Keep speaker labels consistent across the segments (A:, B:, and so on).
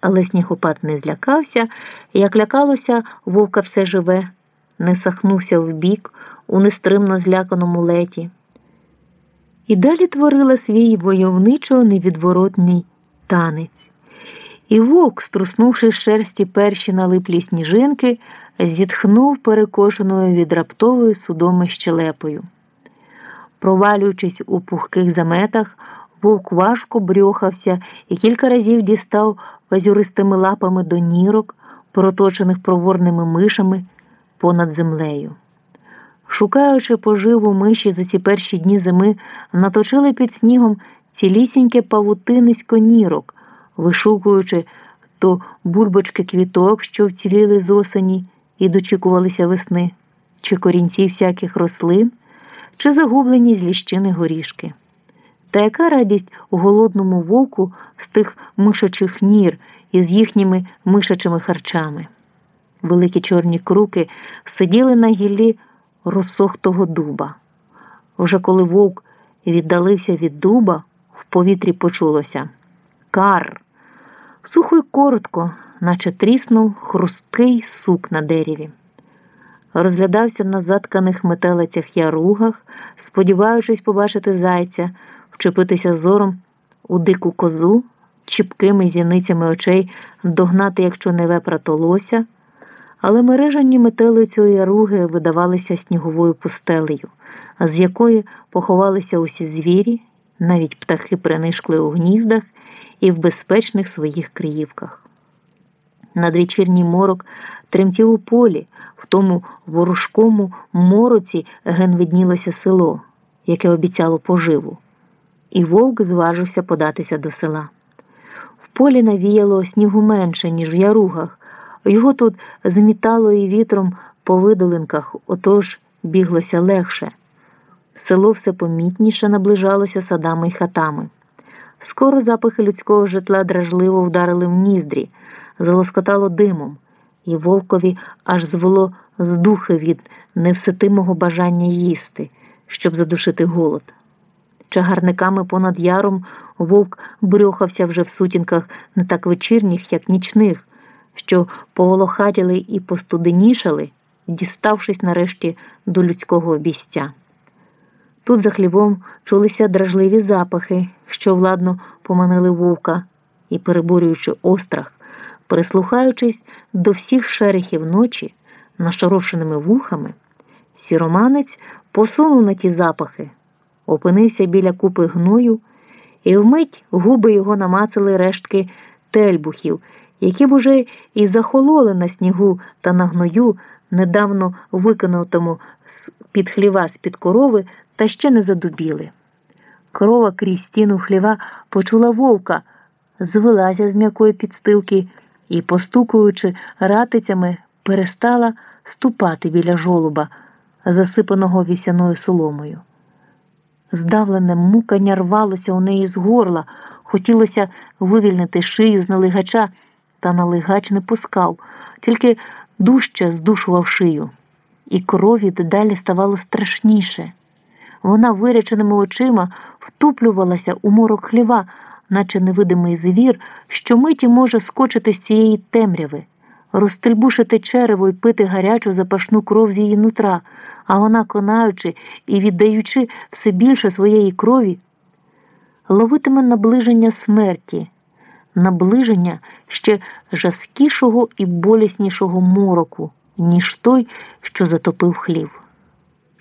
A: Але снігопад не злякався, як лякалося, вовка все живе, не сахнувся вбік у нестримно зляканому леті. І далі творила свій войовничо невідворотний танець. І вовк, струснувши з шерсті перші налиплі сніжинки, зітхнув перекошеною від раптової судоми щелепою. Провалюючись у пухких заметах, вовк важко брьохався і кілька разів дістав пазюристими лапами до нірок, проточених проворними мишами понад землею. Шукаючи поживу миші за ці перші дні зими, наточили під снігом цілісіньке павутинисько нірок, вишукуючи то бульбочки квіток, що вціліли з осені і дочікувалися весни, чи корінці всяких рослин, чи загублені з ліщини горішки. Та яка радість у голодному вовку з тих мишачих нір із їхніми мишачими харчами? Великі чорні круки сиділи на гіллі розсохтого дуба. Вже коли вовк віддалився від дуба, в повітрі почулося Кар. Сухо й коротко, наче тріснув хрусткий сук на дереві. Розглядався на затканих метелицях яругах, сподіваючись побачити зайця, вчепитися зором у дику козу, чіпкими зіницями очей догнати, якщо не вепрато лося, але мережані метелицю яруги видавалися сніговою пустелею, з якої поховалися усі звірі, навіть птахи принишкли у гніздах і в безпечних своїх криївках. Надвечірній морок тремтів у полі, в тому ворожкому мороці ген виднілося село, яке обіцяло поживу, і вовк зважився податися до села. В полі навіяло снігу менше, ніж в яругах, його тут змітало і вітром по видолинках, отож біглося легше. Село все помітніше наближалося садами й хатами. Скоро запахи людського житла дражливо вдарили в ніздрі, залоскотало димом, і вовкові аж звело з духи від невситимого бажання їсти, щоб задушити голод. Чагарниками понад яром вовк брьохався вже в сутінках не так вечірніх, як нічних, що поволохатіли і постуденішали, діставшись нарешті до людського обістя. Тут за хлівом чулися дражливі запахи, що владно поманили вовка і, переборюючи острах, прислухаючись до всіх шерехів ночі, нашорошеними вухами, сіроманець посунув на ті запахи, опинився біля купи гною, і вмить губи його намацали рештки тельбухів, які б уже і захололи на снігу та на гною, недавно викинутому з під хліва з під корови та ще не задубіли. Корова крізь стіну хліва почула вовка, звелася з м'якої підстилки і, постукуючи ратицями, перестала ступати біля жолуба, засипаного вівсяною соломою. Здавлене мукання рвалося у неї з горла, хотілося вивільнити шию з налигача, та налигач не пускав, тільки дужче здушував шию, і крові дедалі ставало страшніше. Вона виряченими очима втуплювалася у морок хліва, наче невидимий звір, що миті може скочити з цієї темряви, розстрибушити черево і пити гарячу запашну кров з її нутра, а вона, конаючи і віддаючи все більше своєї крові, ловитиме наближення смерті, наближення ще жаскішого і боліснішого мороку, ніж той, що затопив хлів.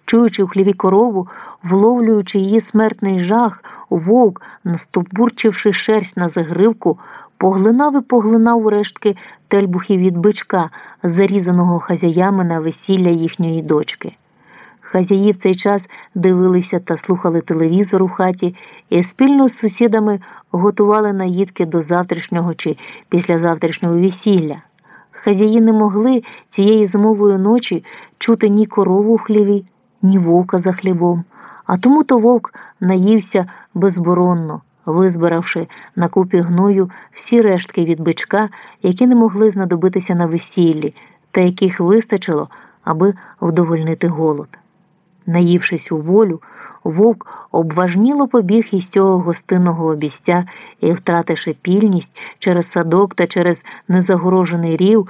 A: Чуючи в хліві корову, вловлюючи її смертний жах, вовк, настовбурчивши шерсть на загривку, поглинав і поглинав рештки тельбухів від бичка, зарізаного хазяями на весілля їхньої дочки. Хазяї в цей час дивилися та слухали телевізор у хаті і спільно з сусідами готували наїдки до завтрашнього чи післязавтрашнього весілля. Хазяї не могли цієї зимової ночі чути ні корову в хліві ні вовка за хлібом, а тому то вовк наївся безборонно, визбиравши на купі гною всі рештки від бичка, які не могли знадобитися на весіллі, та яких вистачило, аби вдовольнити голод. Наївшись у волю, вовк обважніло побіг із цього гостинного обістя і, втративши пільність через садок та через незагорожений рів,